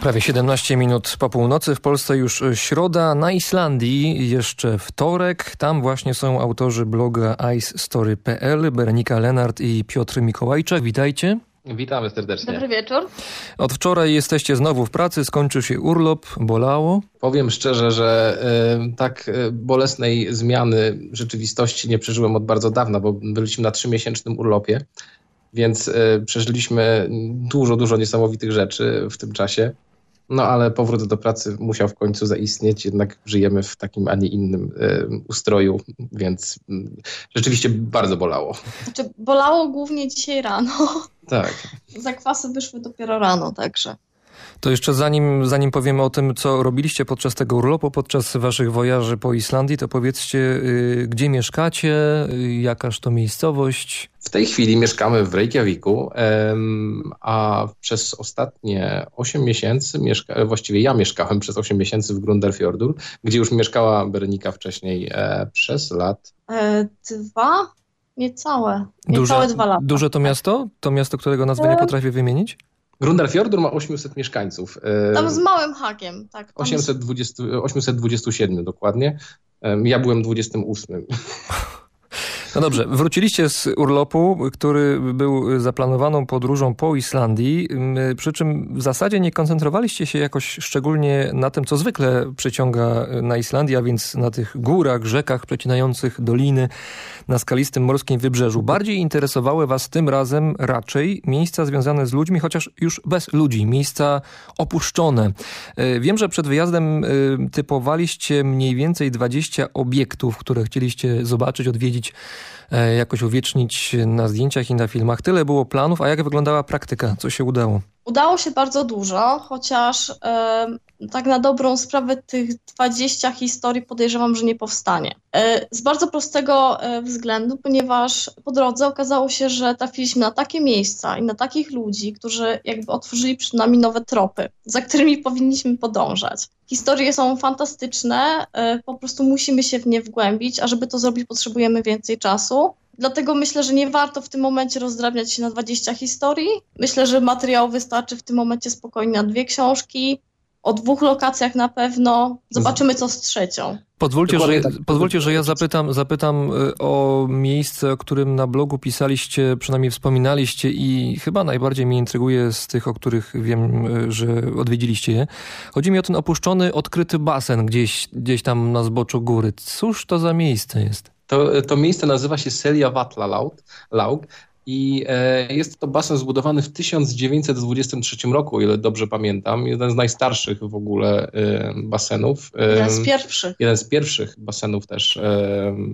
Prawie 17 minut po północy, w Polsce już środa, na Islandii jeszcze wtorek. Tam właśnie są autorzy bloga icestory.pl, Berenika Lenart i Piotr Mikołajczak. Witajcie. Witamy serdecznie. Dobry wieczór. Od wczoraj jesteście znowu w pracy, skończył się urlop, bolało? Powiem szczerze, że y, tak y, bolesnej zmiany rzeczywistości nie przeżyłem od bardzo dawna, bo byliśmy na trzymiesięcznym urlopie, więc y, przeżyliśmy dużo, dużo niesamowitych rzeczy w tym czasie. No ale powrót do pracy musiał w końcu zaistnieć, jednak żyjemy w takim, a nie innym y, ustroju, więc y, rzeczywiście bardzo bolało. Znaczy, bolało głównie dzisiaj rano. Tak. Zakwasy wyszły dopiero rano, także. To jeszcze zanim, zanim powiemy o tym, co robiliście podczas tego urlopu, podczas waszych wojaży po Islandii, to powiedzcie, y, gdzie mieszkacie, y, jakaż to miejscowość? W tej chwili mieszkamy w Reykjaviku, a przez ostatnie 8 miesięcy, mieszka, właściwie ja mieszkałem przez 8 miesięcy w Grundarfjordur, gdzie już mieszkała Berenika wcześniej e, przez lat. E, dwa? Niecałe. Niecałe duże, dwa lata. Duże to miasto? To miasto, którego nazwy nie potrafię wymienić? Grundarfjordur ma 800 mieszkańców. E, Tam z małym hakiem, tak. 820, 827 dokładnie. Ja byłem 28. No dobrze, wróciliście z urlopu, który był zaplanowaną podróżą po Islandii, przy czym w zasadzie nie koncentrowaliście się jakoś szczególnie na tym, co zwykle przyciąga na Islandii, a więc na tych górach, rzekach przecinających doliny na skalistym morskim wybrzeżu. Bardziej interesowały was tym razem raczej miejsca związane z ludźmi, chociaż już bez ludzi, miejsca opuszczone. Wiem, że przed wyjazdem typowaliście mniej więcej 20 obiektów, które chcieliście zobaczyć, odwiedzić jakoś uwiecznić na zdjęciach i na filmach. Tyle było planów, a jak wyglądała praktyka? Co się udało? Udało się bardzo dużo, chociaż e, tak na dobrą sprawę tych 20 historii podejrzewam, że nie powstanie. E, z bardzo prostego e, względu, ponieważ po drodze okazało się, że trafiliśmy na takie miejsca i na takich ludzi, którzy jakby otworzyli przed nami nowe tropy, za którymi powinniśmy podążać. Historie są fantastyczne, po prostu musimy się w nie wgłębić, a żeby to zrobić potrzebujemy więcej czasu. Dlatego myślę, że nie warto w tym momencie rozdrabniać się na 20 historii. Myślę, że materiału wystarczy w tym momencie spokojnie na dwie książki. O dwóch lokacjach na pewno. Zobaczymy, co z trzecią. Pozwólcie, że, tak. pozwólcie, że ja zapytam, zapytam o miejsce, o którym na blogu pisaliście, przynajmniej wspominaliście i chyba najbardziej mnie intryguje z tych, o których wiem, że odwiedziliście je. Chodzi mi o ten opuszczony, odkryty basen gdzieś, gdzieś tam na zboczu góry. Cóż to za miejsce jest? To, to miejsce nazywa się Celia Vatla Laug i e, jest to basen zbudowany w 1923 roku, o ile dobrze pamiętam. Jeden z najstarszych w ogóle e, basenów. E, jeden z pierwszych. Jeden z pierwszych basenów też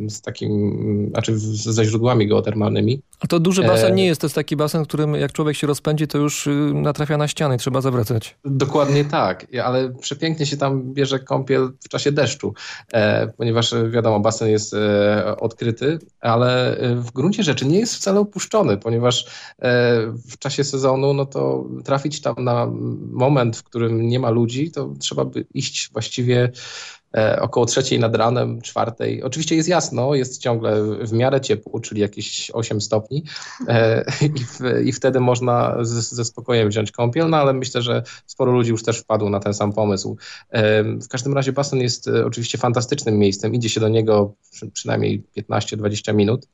z takim, znaczy ze źródłami geotermalnymi. A to duży basen nie jest, to jest taki basen, w którym jak człowiek się rozpędzi, to już y, natrafia na ściany, trzeba zawracać. Dokładnie tak, ale przepięknie się tam bierze kąpiel w czasie deszczu, ponieważ wiadomo, basen jest odkryty, ale w gruncie rzeczy nie jest wcale opuszczony ponieważ e, w czasie sezonu, no to trafić tam na moment, w którym nie ma ludzi, to trzeba by iść właściwie e, około trzeciej nad ranem, czwartej. Oczywiście jest jasno, jest ciągle w miarę ciepło, czyli jakieś 8 stopni e, i, w, i wtedy można ze, ze, spokojem wziąć kąpiel, no ale myślę, że sporo ludzi już też wpadło na ten sam pomysł. W każdym razie basen jest oczywiście fantastycznym miejscem, idzie się do niego przynajmniej 15-20 minut.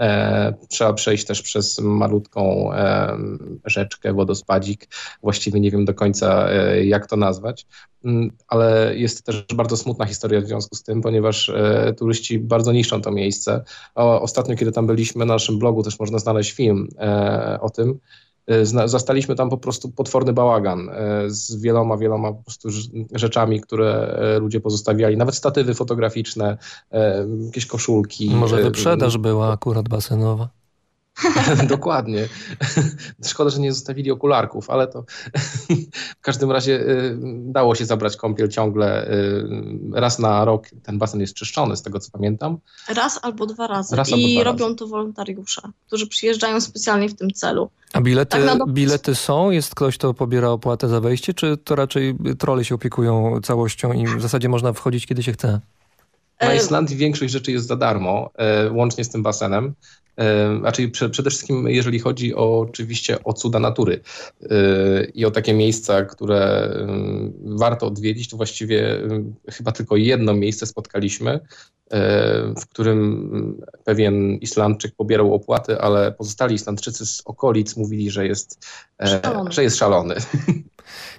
E, trzeba przejść też przez malutką e, rzeczkę, wodospadzik. Właściwie nie wiem do końca, e, jak to nazwać, mm, ale jest też bardzo smutna historia w związku z tym, ponieważ turyści bardzo niszczą to miejsce. Ostatnio, kiedy tam byliśmy, na naszym blogu też można znaleźć film o tym. E, zastaliśmy tam po prostu potworny bałagan e, z wieloma, wieloma po prostu rzeczami, które e, ludzie pozostawiali. Nawet statywy fotograficzne, jakieś koszulki. Może wyprzedaż była akurat basenowa. Dokładnie. Szkoda, że nie zostawili okularków, ale to w każdym razie y, dało się zabrać kąpiel ciągle. Y, raz na rok ten basen jest czyszczony, z tego co pamiętam. Raz albo dwa razy. Raz I dwa robią razy. to wolontariusze, którzy przyjeżdżają specjalnie w tym celu. A bilety, tak bilety są? Jest ktoś, kto pobiera opłatę za wejście, czy to raczej trole się opiekują całością i w zasadzie można wchodzić, kiedy się chce? Na Islandii większość rzeczy jest za darmo, łącznie z tym basenem. Znaczy przede wszystkim jeżeli chodzi o, oczywiście o cuda natury i o takie miejsca, które warto odwiedzić, to właściwie chyba tylko jedno miejsce spotkaliśmy, w którym pewien Islandczyk pobierał opłaty, ale pozostali Islandczycy z okolic mówili, że jest szalony. Że jest szalony.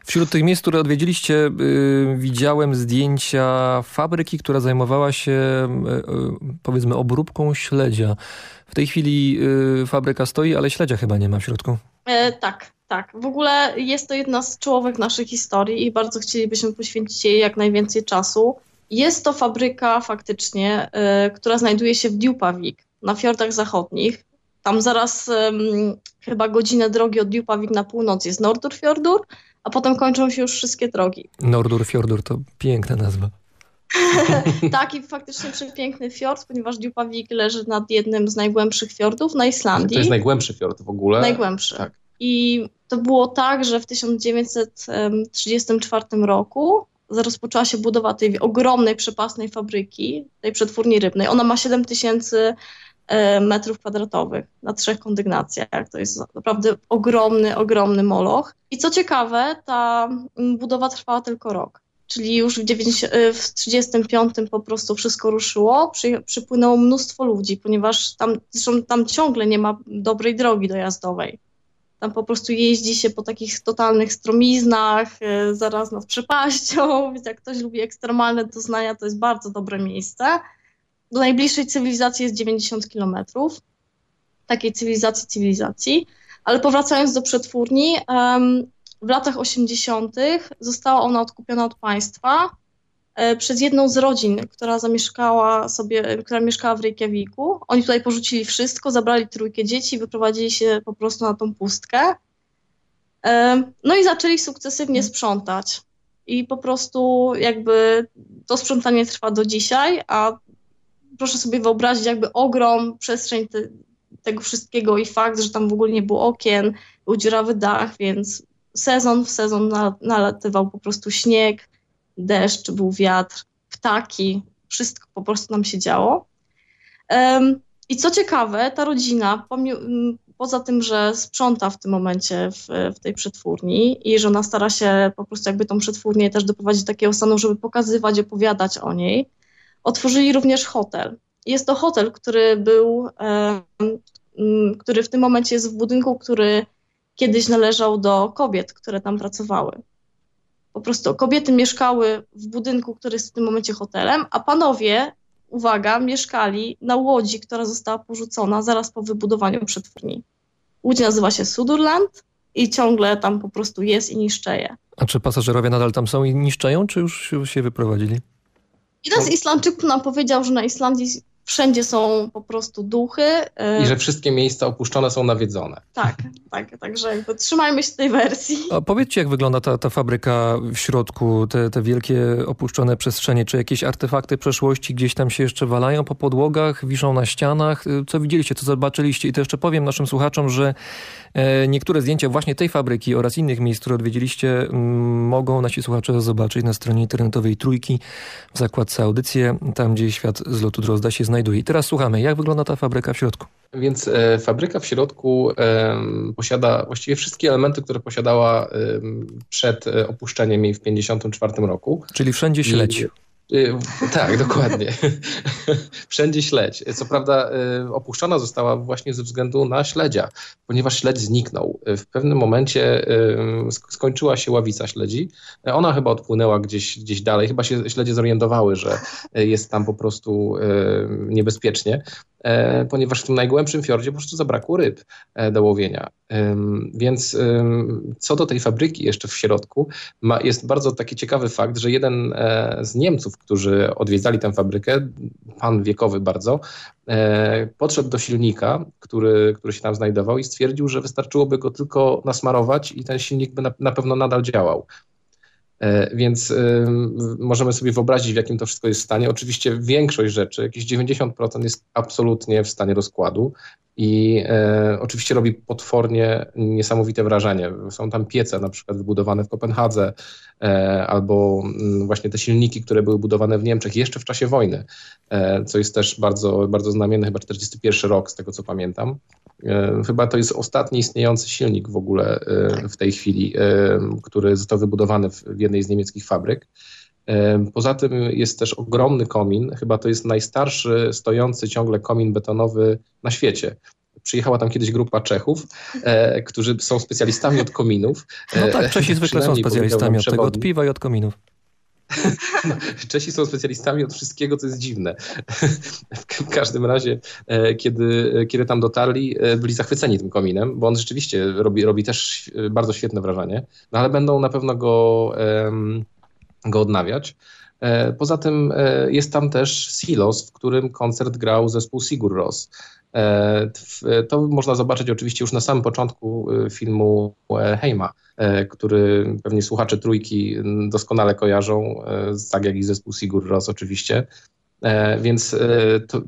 Wśród tych miejsc, które odwiedziliście, yy, widziałem zdjęcia fabryki, która zajmowała się yy, powiedzmy obróbką śledzia. W tej chwili fabryka stoi, ale śledzia chyba nie ma w środku. E, tak, tak. W ogóle jest to jedna z czołowych naszych historii i bardzo chcielibyśmy poświęcić jej jak najwięcej czasu. Jest to fabryka faktycznie, która znajduje się w Djupavik, na fiordach zachodnich. Tam zaraz chyba godzinę drogi od Djupavik na północ jest Nordurfjordur, a potem kończą się już wszystkie drogi. Nordur Fjordur to piękna nazwa. tak, i faktycznie przepiękny fiord, ponieważ Djupavik leży nad jednym z najgłębszych fiordów na Islandii. To jest najgłębszy fiord w ogóle. Najgłębszy. Tak. I to było tak, że w 1934 roku rozpoczęła się budowa tej ogromnej, przepasnej fabryki, tej przetwórni rybnej. Ona ma 7 tysięcy metrów kwadratowych na trzech kondygnacjach. To jest naprawdę ogromny, ogromny moloch. I co ciekawe, ta budowa trwała tylko rok. Czyli już w, 90, e, w 35 po prostu wszystko ruszyło, przy, przypłynęło mnóstwo ludzi, ponieważ tam, zresztą tam ciągle nie ma dobrej drogi dojazdowej. Tam po prostu jeździ się po takich totalnych stromiznach, e, zaraz nad przepaścią, więc jak ktoś lubi ekstremalne doznania, to jest bardzo dobre miejsce. Do najbliższej cywilizacji jest 90 kilometrów, takiej cywilizacji, cywilizacji. Ale powracając do przetwórni, w latach 80. została ona odkupiona od państwa e, przez jedną z rodzin, która zamieszkała sobie, która mieszkała w Reykjaviku. Oni tutaj porzucili wszystko, zabrali trójkę dzieci, wyprowadzili się po prostu na tą pustkę. No i zaczęli sukcesywnie sprzątać. I po prostu jakby to sprzątanie trwa do dzisiaj, a proszę sobie wyobrazić jakby ogrom, przestrzeń te, tego wszystkiego i fakt, że tam w ogóle nie było okien, był dziurawy dach, więc sezon w sezon nalatywał po prostu śnieg, deszcz, był wiatr, ptaki, wszystko po prostu nam się działo. I co ciekawe, ta rodzina, poza tym, że sprząta w tym momencie w, w, tej przetwórni i że ona stara się po prostu jakby tą przetwórnię też doprowadzić do takiego stanu, żeby pokazywać, opowiadać o niej, otworzyli również hotel. Jest to hotel, który był, który w tym momencie jest w budynku, który kiedyś należał do kobiet, które tam pracowały. Po prostu kobiety mieszkały w budynku, który jest w tym momencie hotelem, a panowie, uwaga, mieszkali na łodzi, która została porzucona zaraz po wybudowaniu przetwórni. Łódź nazywa się Sudurland i ciągle tam po prostu jest i niszczeje. A czy pasażerowie nadal tam są i niszczeją, czy już się wyprowadzili? Jeden z Islandczyków nam powiedział, że na Islandii wszędzie są po prostu duchy. I że wszystkie miejsca opuszczone są nawiedzone. Tak, tak, także jakby trzymajmy się tej wersji. A powiedzcie, jak wygląda ta, ta fabryka w środku, te, te wielkie opuszczone przestrzenie, czy jakieś artefakty przeszłości gdzieś tam się jeszcze walają po podłogach, wiszą na ścianach? Co widzieliście, co zobaczyliście? I to jeszcze powiem naszym słuchaczom, że e, niektóre zdjęcia właśnie tej fabryki oraz innych miejsc, które odwiedziliście, mogą nasi słuchacze zobaczyć na stronie internetowej Trójki w zakładce audycje, tam gdzie świat z lotu Drozda się znajduje. Teraz słuchamy, jak wygląda ta fabryka w środku? Więc e, fabryka w środku e, posiada właściwie wszystkie elementy, które posiadała e, przed opuszczeniem jej w 1954 roku. Czyli wszędzie śledź. Y, tak, dokładnie. Wszędzie śledź. Co prawda y, opuszczona została właśnie ze względu na śledzia, ponieważ śledź zniknął. W pewnym momencie y, skończyła się ławica śledzi. Ona chyba odpłynęła gdzieś, gdzieś dalej. Chyba się śledzie zorientowały, że jest tam po prostu niebezpiecznie. E, ponieważ w tym najgłębszym fiordzie po prostu zabrakło ryb e, do łowienia. Więc co do tej fabryki jeszcze w środku, ma, jest bardzo taki ciekawy fakt, że jeden e, z Niemców, którzy odwiedzali tę fabrykę, pan wiekowy bardzo, podszedł do silnika, który, który się tam znajdował i stwierdził, że wystarczyłoby go tylko nasmarować i ten silnik by na, na pewno nadal działał. E, więc możemy sobie wyobrazić, w jakim to wszystko jest stanie. Oczywiście większość rzeczy, jakieś 90% jest absolutnie w stanie rozkładu i e, oczywiście robi potwornie niesamowite wrażenie. Są tam piece na przykład wybudowane w Kopenhadze, albo mm, właśnie te silniki, które były budowane w Niemczech jeszcze w czasie wojny, co jest też bardzo, bardzo znamienne, chyba 41 rok z tego co pamiętam. Chyba to jest ostatni istniejący silnik w ogóle w tej chwili, który został wybudowany w jednej z niemieckich fabryk. Poza tym jest też ogromny komin, chyba to jest najstarszy stojący ciągle komin betonowy na świecie. Przyjechała tam kiedyś grupa Czechów, e, którzy są specjalistami od kominów. No tak, Czesi zwykle są specjalistami od tego, od piwa i od kominów. Czesi są specjalistami od wszystkiego, co jest dziwne. W każdym razie, e, kiedy, kiedy tam dotarli, e, byli zachwyceni tym kominem, bo on rzeczywiście robi, robi też bardzo świetne wrażenie, no ale będą na pewno go um, go odnawiać. E, poza tym e, jest tam też Silos, w którym koncert grał zespół Sigur Ros. E, to można zobaczyć oczywiście już na samym początku filmu Heima, który pewnie słuchacze trójki doskonale kojarzą, tak jak i zespół Sigur Ros oczywiście. E, więc e, to,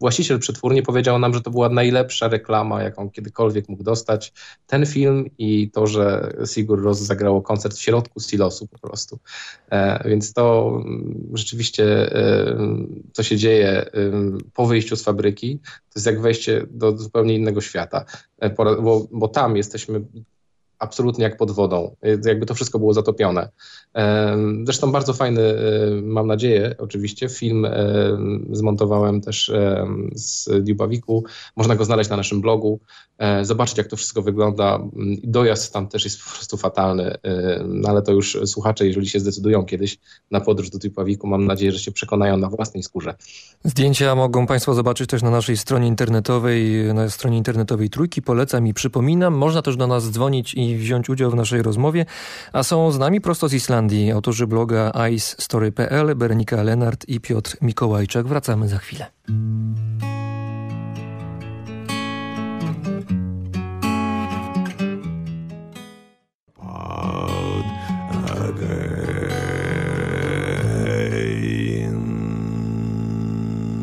właściciel przetwórni powiedział nam, że to była najlepsza reklama, jaką kiedykolwiek mógł dostać. Ten film i to, że Sigur Ros zagrało koncert w środku silosu po prostu. E, więc to rzeczywiście, co się dzieje po wyjściu z fabryki, to jest jak wejście do zupełnie innego świata, bo, bo tam jesteśmy absolutnie jak pod wodą. Jakby to wszystko było zatopione. Zresztą bardzo fajny, mam nadzieję, oczywiście, film zmontowałem też z Dubawiku. Można go znaleźć na naszym blogu, e, zobaczyć jak to wszystko wygląda. Dojazd tam też jest po prostu fatalny, no ale to już słuchacze, jeżeli się zdecydują kiedyś na podróż do Dubawiku, mam nadzieję, że się przekonają na własnej skórze. Zdjęcia mogą Państwo zobaczyć też na naszej stronie internetowej, na stronie internetowej Trójki. Polecam i przypominam, można też do nas dzwonić i wziąć udział w naszej rozmowie, a są z nami prosto z Islandii autorzy bloga icestory.pl, Berenika Lenart i Piotr Mikołajczak. Wracamy za chwilę.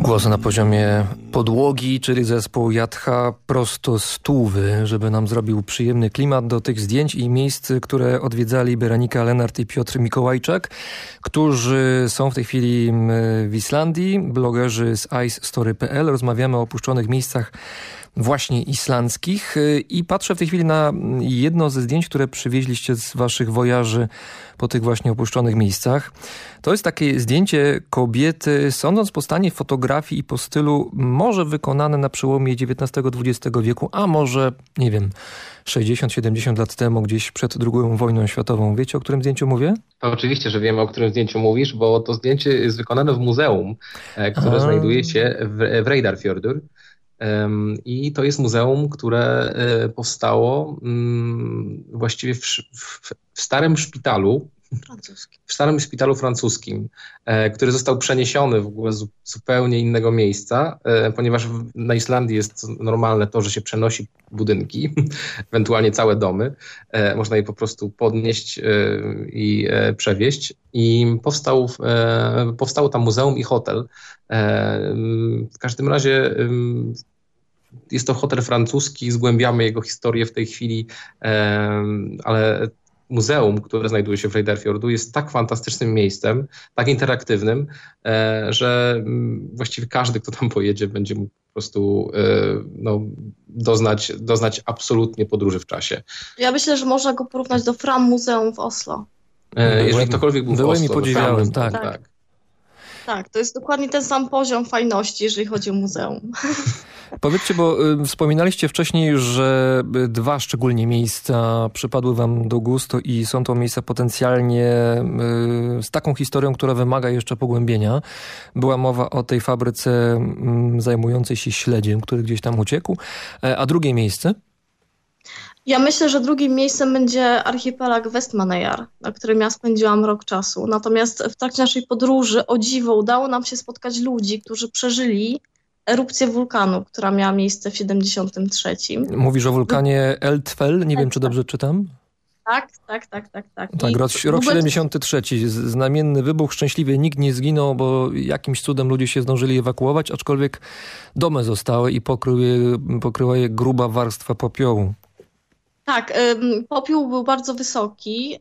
Głos na poziomie podłogi, czyli zespół Jatcha prosto z Tuwy, żeby nam zrobił przyjemny klimat do tych zdjęć i miejsc, które odwiedzali Beranika Lenart i Piotr Mikołajczak, którzy są w tej chwili w Islandii, blogerzy z icestory.pl. Rozmawiamy o opuszczonych miejscach właśnie islandzkich i patrzę w tej chwili na jedno ze zdjęć, które przywieźliście z waszych wojaży po tych właśnie opuszczonych miejscach. To jest takie zdjęcie kobiety, sądząc po stanie fotografii i po stylu, może wykonane na przełomie XIX-XX wieku, a może, nie wiem, 60-70 lat temu, gdzieś przed II wojną światową. Wiecie, o którym zdjęciu mówię? To oczywiście, że wiemy, o którym zdjęciu mówisz, bo to zdjęcie jest wykonane w muzeum, e, które a. znajduje się w, w Reidarfjordur. I to jest muzeum, które e, powstało mm, właściwie w, w, w starym szpitalu, w starym szpitalu francuskim, e, który został przeniesiony w ogóle z zupełnie innego miejsca, e, ponieważ na Islandii jest normalne to, że się przenosi budynki, ewentualnie całe domy. Można je po prostu podnieść i przewieźć. I powstał, powstało tam muzeum i hotel. W każdym razie jest to hotel francuski, zgłębiamy jego historię w tej chwili, ale muzeum, które znajduje się w Reiderfjordu jest tak fantastycznym miejscem, tak interaktywnym, e, że mm, właściwie każdy, kto tam pojedzie, będzie mógł po prostu e, no, doznać, doznać absolutnie podróży w czasie. Ja myślę, że można go porównać do Fram Muzeum w Oslo. E, jeżeli ktokolwiek był w Oslo, i podziwiałem, tak. tak. tak. Tak, to jest dokładnie ten sam poziom fajności, jeżeli chodzi o muzeum. Powiedzcie, bo y, wspominaliście wcześniej, że dwa szczególnie miejsca przypadły wam do gustu i są to miejsca potencjalnie y, z taką historią, która wymaga jeszcze pogłębienia. Była mowa o tej fabryce y, zajmującej się śledziem, który gdzieś tam uciekł. E, a drugie miejsce? Ja myślę, że drugim miejscem będzie archipelag Westmanejar, na którym ja spędziłam rok czasu. Natomiast w trakcie naszej podróży, o dziwo, udało nam się spotkać ludzi, którzy przeżyli erupcję wulkanu, która miała miejsce w 73. Mówisz o wulkanie Eltfel, nie wiem czy dobrze czytam? Tak, tak, tak, tak. Tak, tak rok, rok 73. Znamienny wybuch, szczęśliwie nikt nie zginął, bo jakimś cudem ludzie się zdążyli ewakuować, aczkolwiek domy zostały i pokryły, pokryła je gruba warstwa popiołu. Tak, popiół był bardzo wysoki.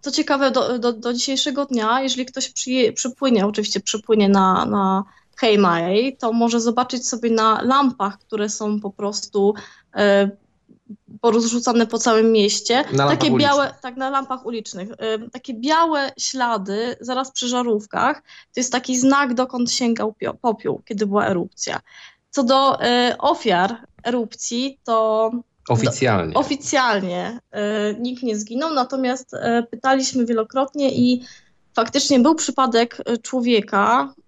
Co ciekawe, do, do, do dzisiejszego dnia, jeżeli ktoś przyje, przypłynie, oczywiście przypłynie na, na Heimaey, to może zobaczyć sobie na lampach, które są po prostu e, porozrzucane po całym mieście. Na takie ulicznych. białe, tak, na lampach ulicznych. E, takie białe ślady zaraz przy żarówkach. To jest taki znak, dokąd sięgał popiół, kiedy była erupcja. Co do e, ofiar erupcji, to Oficjalnie. Do, oficjalnie y, nikt nie zginął, natomiast y, pytaliśmy wielokrotnie i faktycznie był przypadek człowieka, y,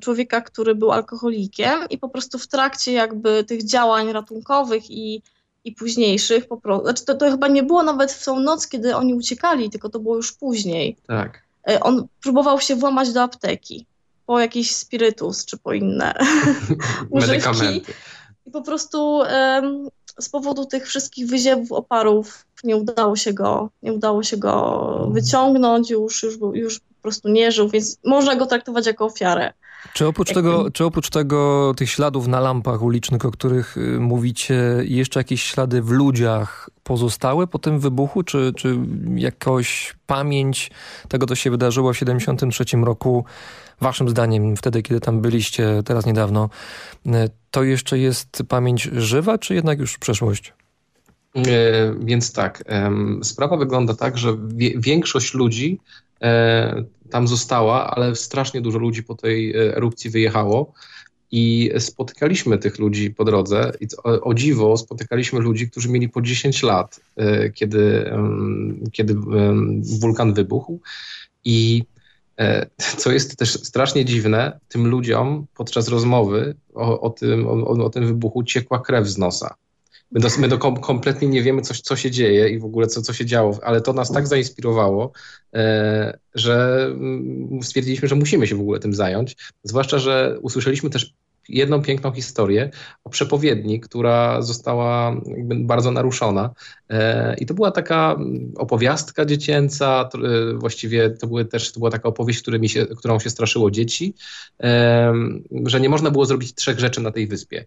człowieka, który był alkoholikiem i po prostu w trakcie jakby tych działań ratunkowych i, i późniejszych, po prostu, znaczy to, to chyba nie było nawet w tą noc, kiedy oni uciekali, tylko to było już później. Tak. On próbował się włamać do apteki po jakiś spirytus czy po inne Medykamenty. I po prostu z powodu tych wszystkich wyziewów oparów nie udało się go, nie udało się go wyciągnąć, już, już, już po prostu nie żył, więc można go traktować jako ofiarę. Czy oprócz, tego, czy oprócz tego tych śladów na lampach ulicznych, o których y, mówicie, jeszcze jakieś ślady w ludziach pozostały po tym wybuchu? Czy, czy jakoś pamięć tego, co się wydarzyło w 73 roku, waszym zdaniem, wtedy, kiedy tam byliście teraz niedawno, y, to jeszcze jest pamięć żywa, czy jednak już przeszłość? E, więc tak, sprawa wygląda tak, że większość ludzi tam została, ale strasznie dużo ludzi po tej e, erupcji wyjechało. I spotykaliśmy tych ludzi po drodze i o, dziwo spotykaliśmy ludzi, którzy mieli po 10 lat, kiedy, kiedy wulkan wybuchł. I co jest też strasznie dziwne, tym ludziom podczas rozmowy o, o tym, o, o tym wybuchu ciekła krew z nosa. My, do, my do kom, kompletnie nie wiemy, co, co się dzieje i w ogóle co, co się działo, ale to nas tak zainspirowało, e, że mm, stwierdziliśmy, że musimy się w ogóle tym zająć. Zwłaszcza, że usłyszeliśmy też jedną piękną historię o przepowiedni, która została bardzo naruszona. E, I to była taka opowiastka dziecięca, e, właściwie to, były też, to była taka opowieść, którymi się, którą się straszyło dzieci, e, że nie można było zrobić trzech rzeczy na tej wyspie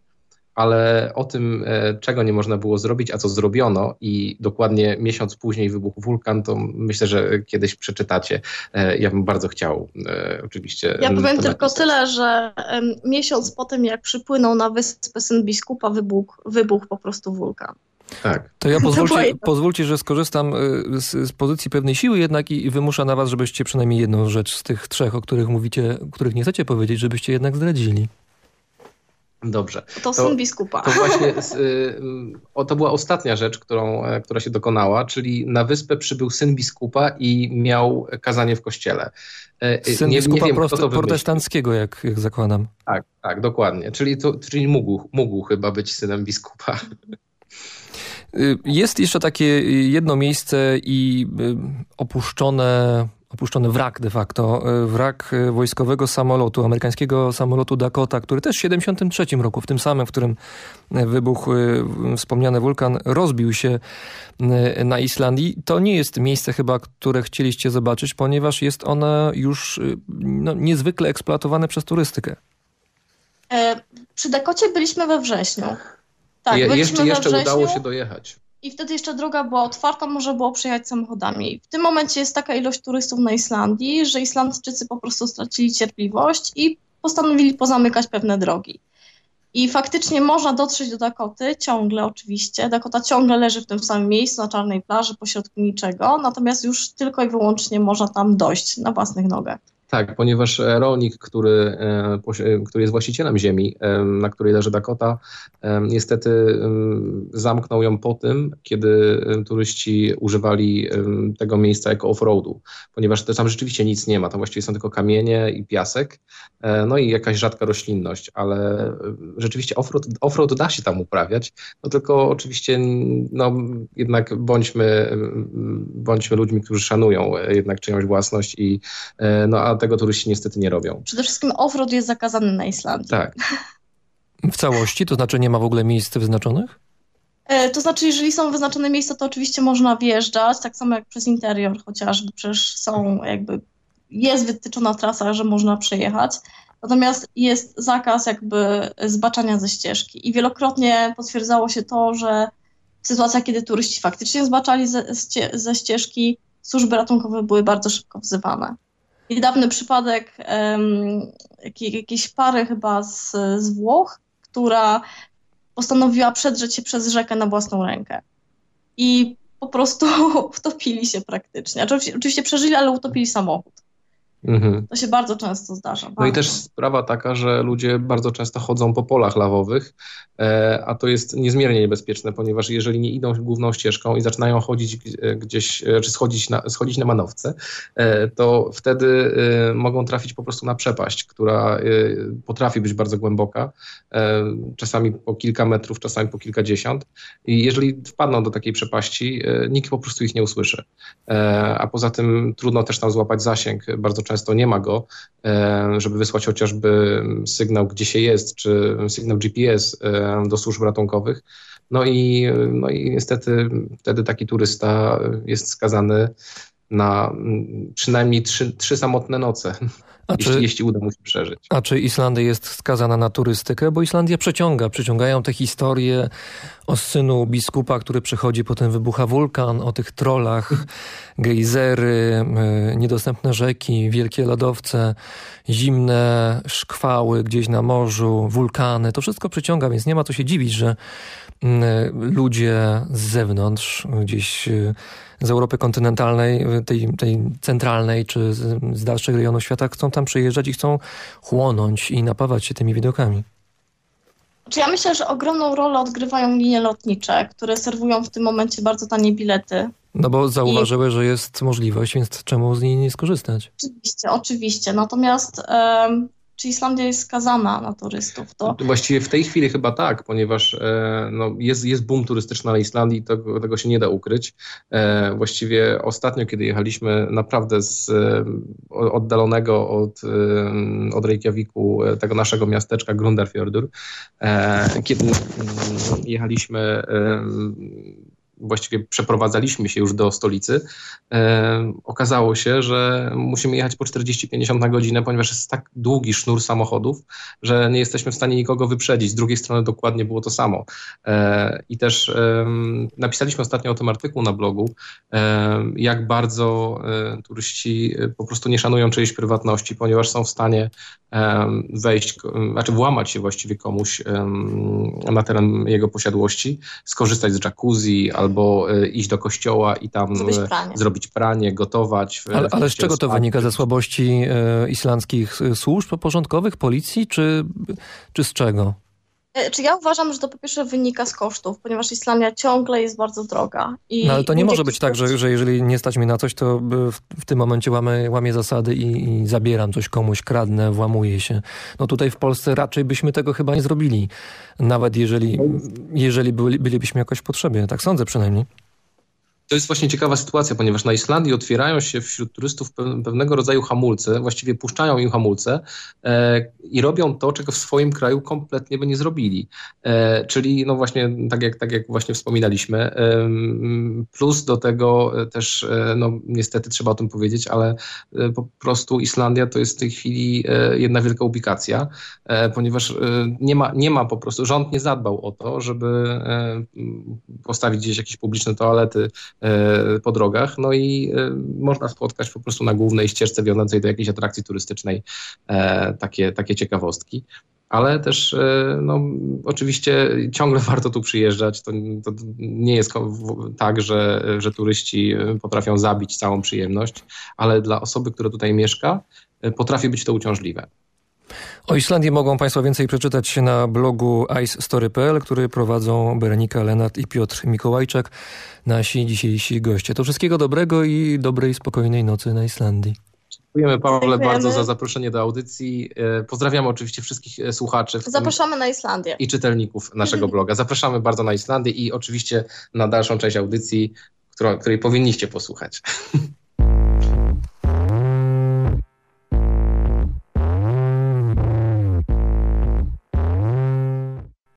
ale o tym, e, czego nie można było zrobić, a co zrobiono i dokładnie miesiąc później wybuchł wulkan, to myślę, że kiedyś przeczytacie. E, ja bym bardzo chciał e, oczywiście. Ja powiem tylko tyle, że miesiąc po tym, jak przypłynął na wyspę Syn Biskupa, wybuchł, wybuchł po prostu wulkan. Tak. To ja pozwólcie, pozwólcie że skorzystam z, z, pozycji pewnej siły jednak i, i wymusza na was, żebyście przynajmniej jedną rzecz z tych trzech, o których mówicie, których nie chcecie powiedzieć, żebyście jednak zdradzili. Dobrze. To, syn biskupa. To właśnie y, o, to była ostatnia rzecz, którą, e, która się dokonała, czyli na wyspę przybył syn biskupa i miał kazanie w kościele. E, y, syn nie, biskupa nie wiem, prost, protestanckiego, jak, jak zakładam. Tak, tak, dokładnie. Czyli, to, czyli mógł, mógł chyba być synem biskupa. Y, jest jeszcze takie jedno miejsce i opuszczone opuszczony wrak de facto, e, wrak e, wojskowego samolotu, amerykańskiego samolotu Dakota, który też w 1973 roku, w tym samym, w którym e, wybuchł wspomniany wulkan, rozbił się na Islandii. To nie jest miejsce chyba, które chcieliście zobaczyć, ponieważ jest ono już no, niezwykle eksploatowane przez turystykę. E, przy Dakocie byliśmy we wrześniu. Tak, Je, jeszcze, jeszcze udało się dojechać i wtedy jeszcze droga była otwarta, można było przejechać samochodami. W tym momencie jest taka ilość turystów na Islandii, że Islandczycy po prostu stracili cierpliwość i postanowili pozamykać pewne drogi. I faktycznie można dotrzeć do Dakoty, ciągle oczywiście. Dakota ciągle leży w tym samym miejscu, na czarnej plaży, pośrodku niczego, natomiast już tylko i wyłącznie można tam dojść na własnych nogach. Tak, ponieważ e, rolnik, który, e, który jest właścicielem ziemi, na której leży Dakota, niestety zamknął ją po tym, kiedy turyści używali tego miejsca jako off-roadu, ponieważ tam rzeczywiście nic nie ma, tam właściwie są tylko kamienie i piasek, e, no i jakaś rzadka roślinność, ale rzeczywiście off-road, off-road da się tam uprawiać, no tylko oczywiście no, jednak bądźmy, bądźmy ludźmi, którzy szanują jednak czyjąś własność i no, a tego turyści niestety nie robią. Przede wszystkim offroad jest zakazany na Islandii. Tak. W całości? To znaczy nie ma w ogóle miejsc wyznaczonych? E, to znaczy, jeżeli są wyznaczone miejsca, to oczywiście można wjeżdżać, tak samo jak przez interior chociażby, przecież są jakby, jest wytyczona trasa, że można przejechać, natomiast jest zakaz jakby zbaczania ze ścieżki i wielokrotnie potwierdzało się to, że w sytuacjach, kiedy turyści faktycznie zbaczali ze, ze ścieżki, służby ratunkowe były bardzo szybko wzywane. Niedawny przypadek um, jakiejś pary chyba z, z Włoch, która postanowiła przedrzeć się przez rzekę na własną rękę. I po prostu utopili się praktycznie. Znaczy, oczywiście przeżyli, ale utopili samochód. Mhm. To się bardzo często zdarza. Bardzo. No i też sprawa taka, że ludzie bardzo często chodzą po polach lawowych, e, a to jest niezmiernie niebezpieczne, ponieważ jeżeli nie idą główną ścieżką i zaczynają chodzić e, gdzieś, e, czy schodzić na, schodzić na manowce, to wtedy mogą trafić po prostu na przepaść, która potrafi być bardzo głęboka, czasami po kilka metrów, czasami po kilkadziesiąt. I jeżeli wpadną do takiej przepaści, nikt po prostu ich nie usłyszy. A poza tym trudno też tam złapać zasięg. Bardzo często często nie ma go, e, żeby wysłać chociażby sygnał, gdzie się jest, czy sygnał GPS e, do służb ratunkowych. No i, no i niestety wtedy taki turysta jest skazany na mm, przynajmniej trzy, trzy samotne noce. A jeśli, czy, jeśli uda mu się przeżyć. A czy Islandia jest skazana na turystykę? Bo Islandia przeciąga, przyciągają te historie o synu biskupa, który przychodzi, potem wybucha wulkan, o tych trollach, gejzery, y, niedostępne rzeki, wielkie lodowce, zimne szkwały gdzieś na morzu, wulkany. To wszystko przyciąga, więc nie ma co się dziwić, że mm, ludzie z zewnątrz, gdzieś y, z Europy kontynentalnej, tej, tej centralnej czy z, z dalszych rejonów świata chcą tam przyjeżdżać i chcą chłonąć i napawać się tymi widokami. Czy ja myślę, że ogromną rolę odgrywają linie lotnicze, które serwują w tym momencie bardzo tanie bilety. No bo zauważyły, I... że jest możliwość, więc czemu z niej nie skorzystać? Oczywiście, oczywiście. Natomiast um, czy Islandia jest skazana na turystów? To... Właściwie w tej chwili chyba tak, ponieważ e, no, jest, jest boom turystyczny na Islandii, tego, tego się nie da ukryć. E, właściwie ostatnio, kiedy jechaliśmy naprawdę z e, oddalonego od, od Reykjaviku, tego naszego miasteczka Grundarfjordur, kiedy mm, jechaliśmy właściwie przeprowadzaliśmy się już do stolicy, e, okazało się, że musimy jechać po 40-50 na godzinę, ponieważ jest tak długi sznur samochodów, że nie jesteśmy w stanie nikogo wyprzedzić. Z drugiej strony dokładnie było to samo. E, I też e, napisaliśmy ostatnio o tym artykuł na blogu, e, jak bardzo e, turyści e, po prostu nie szanują czyjejś prywatności, ponieważ są w stanie wejść, znaczy włamać się właściwie komuś na teren jego posiadłości, skorzystać z jacuzzi albo e, iść do kościoła i tam zrobić e, pranie, zrobić pranie gotować. Ale, ale z czego to wynika? Ze słabości islandzkich służb porządkowych, policji, czy, czy z czego? E, czy ja uważam, że to po pierwsze wynika z kosztów, ponieważ Islamia ciągle jest bardzo droga. no ale to nie może być tak, że, że jeżeli nie stać mi na coś, to w, w tym momencie łamie, łamie zasady i, i, zabieram coś komuś, kradnę, włamuję się. No tutaj w Polsce raczej byśmy tego chyba nie zrobili, nawet jeżeli, jeżeli byli, bylibyśmy jakoś w potrzebie. Tak sądzę przynajmniej. To jest właśnie ciekawa sytuacja, ponieważ na Islandii otwierają się wśród turystów pewnego rodzaju hamulce, właściwie puszczają im hamulce e, i robią to, czego w swoim kraju kompletnie by nie zrobili. E, czyli no właśnie tak jak, tak jak właśnie wspominaliśmy. E, plus do tego też, e, no niestety trzeba o tym powiedzieć, ale e, po prostu Islandia to jest w tej chwili e, jedna wielka ubikacja, ponieważ nie ma, nie ma po prostu, rząd nie zadbał o to, żeby postawić gdzieś jakieś publiczne toalety E, po drogach, no i e, można spotkać po prostu na głównej ścieżce wiodącej do jakiejś atrakcji turystycznej e, takie, takie ciekawostki ale też no, oczywiście ciągle warto tu przyjeżdżać. To, to, nie jest tak, że, że turyści potrafią zabić całą przyjemność, ale dla osoby, która tutaj mieszka, potrafi być to uciążliwe. O Islandii mogą Państwo więcej przeczytać na blogu icestory.pl, który prowadzą Berenika Lenart i Piotr Mikołajczak, nasi dzisiejsi goście. To wszystkiego dobrego i dobrej, spokojnej nocy na Islandii. Dziękujemy Pawle Dziękujemy. bardzo za zaproszenie do audycji. E, pozdrawiamy oczywiście wszystkich e, słuchaczy. Zapraszamy na Islandię. I czytelników naszego bloga. Zapraszamy bardzo na Islandię i oczywiście na dalszą część audycji, której powinniście posłuchać.